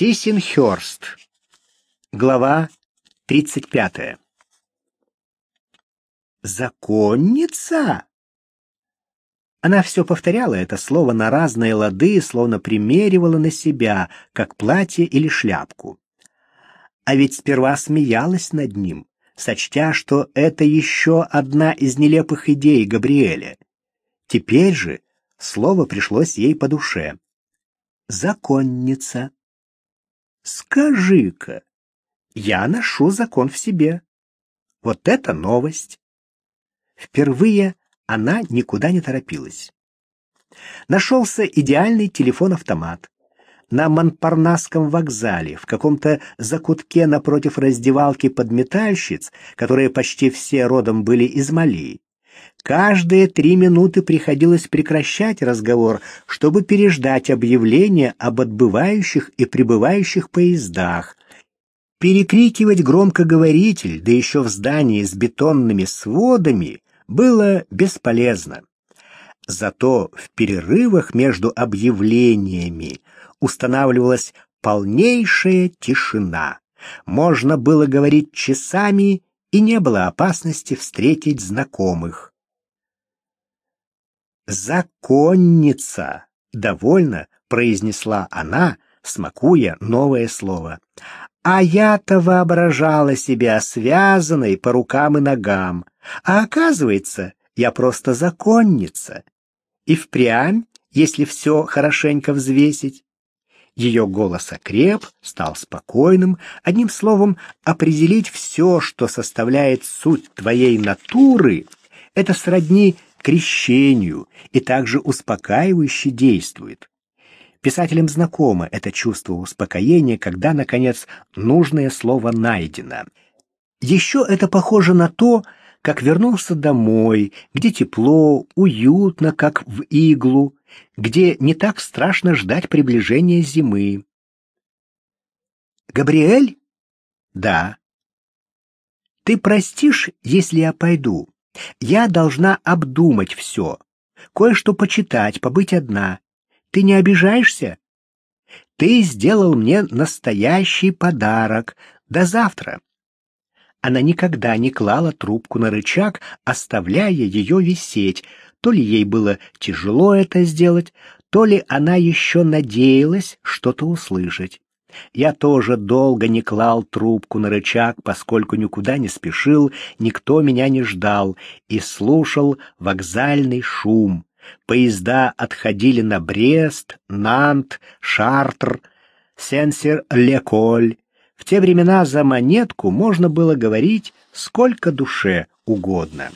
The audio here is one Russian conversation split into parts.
Сисенхёрст. Глава 35. Законница? Она все повторяла это слово на разные лады, словно примеривала на себя, как платье или шляпку. А ведь сперва смеялась над ним, сочтя, что это еще одна из нелепых идей Габриэля. Теперь же слово пришлось ей по душе. Законница. Скажи-ка, я ношу закон в себе. Вот это новость. Впервые она никуда не торопилась. Нашелся идеальный телефон-автомат. На Монпарнасском вокзале, в каком-то закутке напротив раздевалки подметальщиц, которые почти все родом были из Мали. Каждые три минуты приходилось прекращать разговор, чтобы переждать объявление об отбывающих и прибывающих поездах. Перекрикивать громкоговоритель, да еще в здании с бетонными сводами, было бесполезно. Зато в перерывах между объявлениями устанавливалась полнейшая тишина. Можно было говорить часами, и не было опасности встретить знакомых. «Законница!» — довольно произнесла она, смакуя новое слово. «А я-то воображала себя связанной по рукам и ногам, а оказывается, я просто законница. И впрямь, если все хорошенько взвесить». Ее голос окреп, стал спокойным, одним словом, определить все, что составляет суть твоей натуры, это сродни крещению и также успокаивающе действует. Писателям знакомо это чувство успокоения, когда, наконец, нужное слово найдено. Еще это похоже на то, как вернулся домой, где тепло, уютно, как в иглу, где не так страшно ждать приближения зимы. «Габриэль?» «Да». «Ты простишь, если я пойду?» Я должна обдумать все, кое-что почитать, побыть одна. Ты не обижаешься? Ты сделал мне настоящий подарок. До завтра. Она никогда не клала трубку на рычаг, оставляя ее висеть. То ли ей было тяжело это сделать, то ли она еще надеялась что-то услышать. Я тоже долго не клал трубку на рычаг, поскольку никуда не спешил, никто меня не ждал, и слушал вокзальный шум. Поезда отходили на Брест, Нант, Шартр, Сенсер-Леколь. В те времена за монетку можно было говорить сколько душе угодно.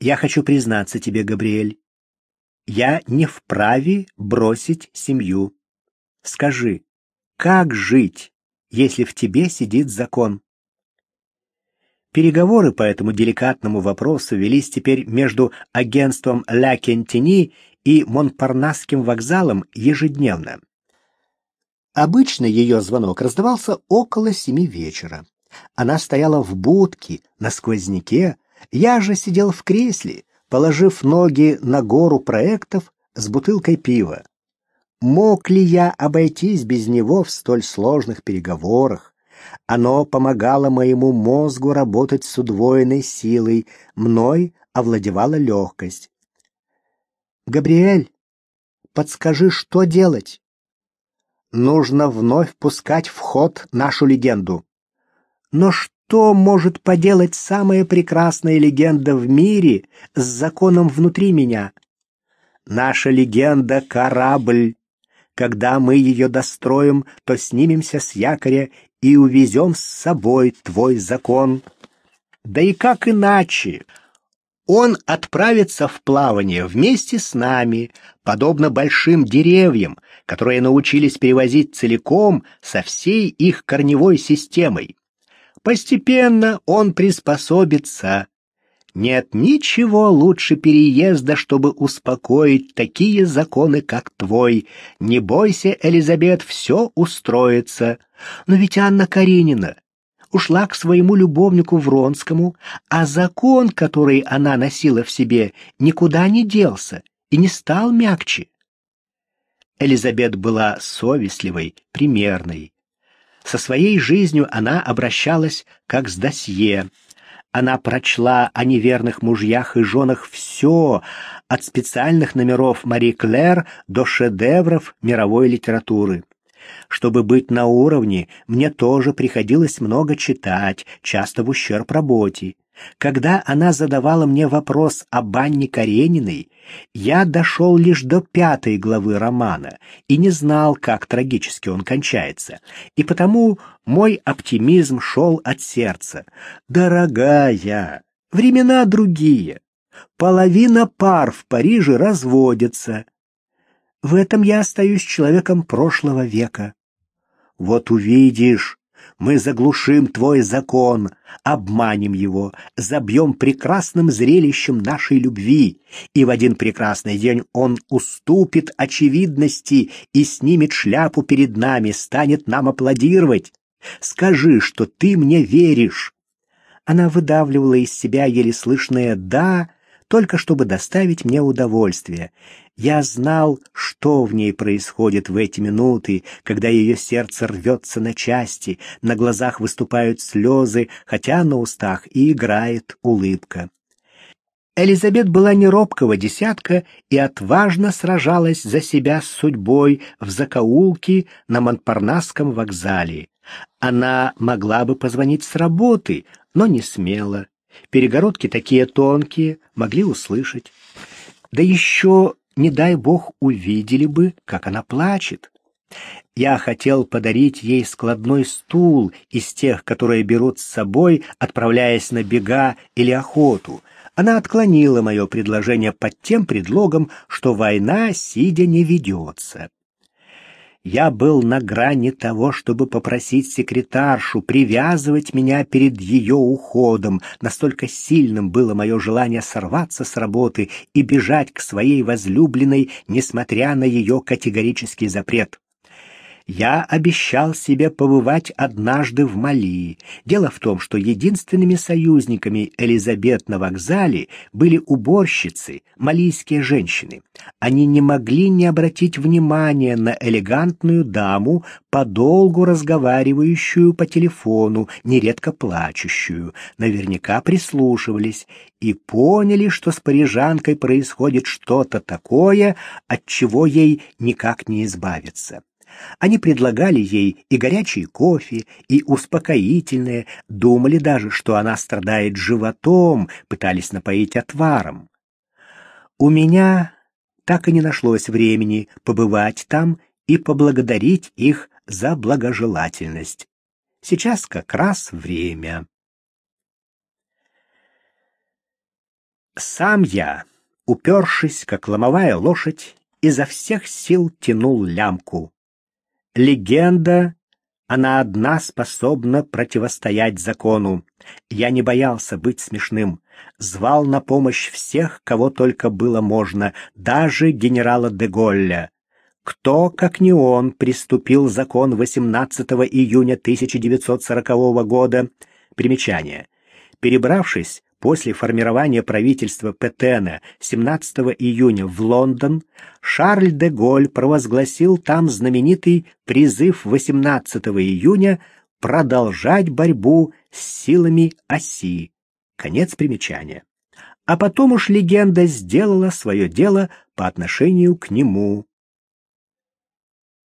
Я хочу признаться тебе, Габриэль, я не вправе бросить семью. Скажи, как жить, если в тебе сидит закон? Переговоры по этому деликатному вопросу велись теперь между агентством Ля Кентини и Монпарнасским вокзалом ежедневно. Обычно ее звонок раздавался около семи вечера. Она стояла в будке, на сквозняке, я же сидел в кресле, положив ноги на гору проектов с бутылкой пива. Мог ли я обойтись без него в столь сложных переговорах? Оно помогало моему мозгу работать с удвоенной силой, мной овладевала легкость. «Габриэль, подскажи, что делать?» «Нужно вновь пускать в ход нашу легенду». «Но что?» Может поделать самая прекрасная легенда в мире с законом внутри меня? Наша легенда — корабль. Когда мы ее достроим, то снимемся с якоря и увезем с собой твой закон. Да и как иначе? Он отправится в плавание вместе с нами, подобно большим деревьям, которые научились перевозить целиком со всей их корневой системой. Постепенно он приспособится. Нет ничего лучше переезда, чтобы успокоить такие законы, как твой. Не бойся, Элизабет, все устроится. Но ведь Анна Каренина ушла к своему любовнику Вронскому, а закон, который она носила в себе, никуда не делся и не стал мягче. Элизабет была совестливой, примерной. Со своей жизнью она обращалась как с досье. Она прочла о неверных мужьях и женах все, от специальных номеров Мари Клэр до шедевров мировой литературы. Чтобы быть на уровне, мне тоже приходилось много читать, часто в ущерб работе. Когда она задавала мне вопрос об Анне Карениной, я дошел лишь до пятой главы романа и не знал, как трагически он кончается, и потому мой оптимизм шел от сердца. «Дорогая, времена другие. Половина пар в Париже разводятся. В этом я остаюсь человеком прошлого века. Вот увидишь, мы заглушим твой закон, обманем его, забьем прекрасным зрелищем нашей любви, и в один прекрасный день он уступит очевидности и снимет шляпу перед нами, станет нам аплодировать. Скажи, что ты мне веришь. Она выдавливала из себя еле слышное «да», только чтобы доставить мне удовольствие. Я знал, что в ней происходит в эти минуты, когда ее сердце рвется на части, на глазах выступают слезы, хотя на устах и играет улыбка. Элизабет была не робкого десятка и отважно сражалась за себя с судьбой в закоулке на Монпарнасском вокзале. Она могла бы позвонить с работы, но не смела. Перегородки такие тонкие, могли услышать. Да еще, не дай бог, увидели бы, как она плачет. Я хотел подарить ей складной стул из тех, которые берут с собой, отправляясь на бега или охоту. Она отклонила мое предложение под тем предлогом, что война сидя не ведется. Я был на грани того, чтобы попросить секретаршу привязывать меня перед ее уходом. Настолько сильным было мое желание сорваться с работы и бежать к своей возлюбленной, несмотря на ее категорический запрет. Я обещал себе побывать однажды в Мали. Дело в том, что единственными союзниками Элизабет на вокзале были уборщицы, малийские женщины. Они не могли не обратить внимания на элегантную даму, подолгу разговаривающую по телефону, нередко плачущую. Наверняка прислушивались и поняли, что с парижанкой происходит что-то такое, от чего ей никак не избавиться. Они предлагали ей и горячий кофе, и успокоительное, думали даже, что она страдает животом, пытались напоить отваром. У меня так и не нашлось времени побывать там и поблагодарить их за благожелательность. Сейчас как раз время. Сам я, упершись, как ломовая лошадь, изо всех сил тянул лямку. Легенда, она одна способна противостоять закону. Я не боялся быть смешным. Звал на помощь всех, кого только было можно, даже генерала де Голля. Кто, как не он, приступил закон 18 июня 1940 года? Примечание. Перебравшись После формирования правительства Петена 17 июня в Лондон Шарль де Голь провозгласил там знаменитый призыв 18 июня продолжать борьбу с силами оси. Конец примечания. А потом уж легенда сделала свое дело по отношению к нему.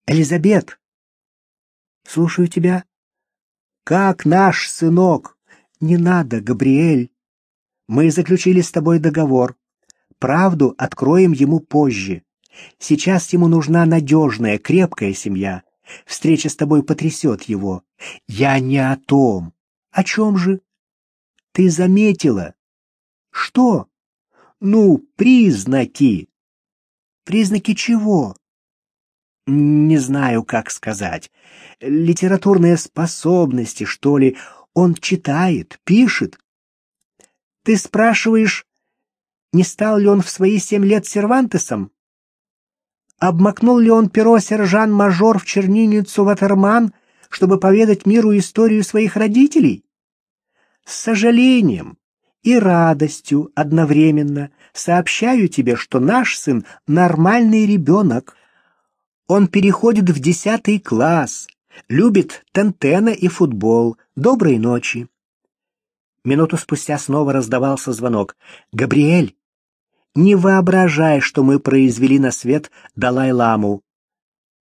Элизабет, слушаю тебя. Как наш сынок? Не надо, Габриэль. Мы заключили с тобой договор. Правду откроем ему позже. Сейчас ему нужна надежная, крепкая семья. Встреча с тобой потрясет его. Я не о том. О чем же? Ты заметила? Что? Ну, признаки. Признаки чего? Не знаю, как сказать. Литературные способности, что ли. Он читает, пишет, ты спрашиваешь, не стал ли он в свои семь лет сервантесом? Обмакнул ли он перо сержан-мажор в чернильницу Ватерман, чтобы поведать миру историю своих родителей? С сожалением и радостью одновременно сообщаю тебе, что наш сын нормальный ребенок. Он переходит в десятый класс, любит тентена и футбол. Доброй ночи. Минуту спустя снова раздавался звонок. «Габриэль, не воображай, что мы произвели на свет Далай-ламу».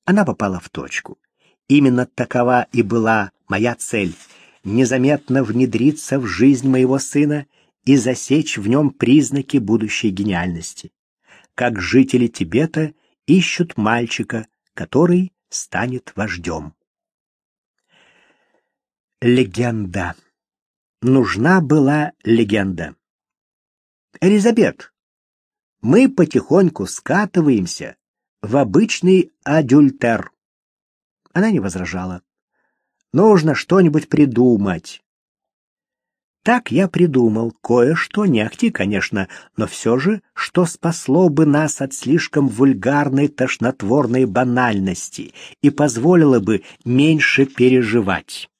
Она попала в точку. Именно такова и была моя цель — незаметно внедриться в жизнь моего сына и засечь в нем признаки будущей гениальности. Как жители Тибета ищут мальчика, который станет вождем. Легенда. Нужна была легенда. Элизабет, мы потихоньку скатываемся в обычный адюльтер. Она не возражала. Нужно что-нибудь придумать. Так я придумал кое-что, не ахти, конечно, но все же, что спасло бы нас от слишком вульгарной тошнотворной банальности и позволило бы меньше переживать.